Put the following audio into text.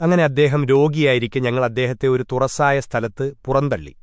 അങ്ങനെ അദ്ദേഹം രോഗിയായിരിക്കെ ഞങ്ങൾ അദ്ദേഹത്തെ ഒരു തുറസായ സ്ഥലത്ത് പുറന്തള്ളി.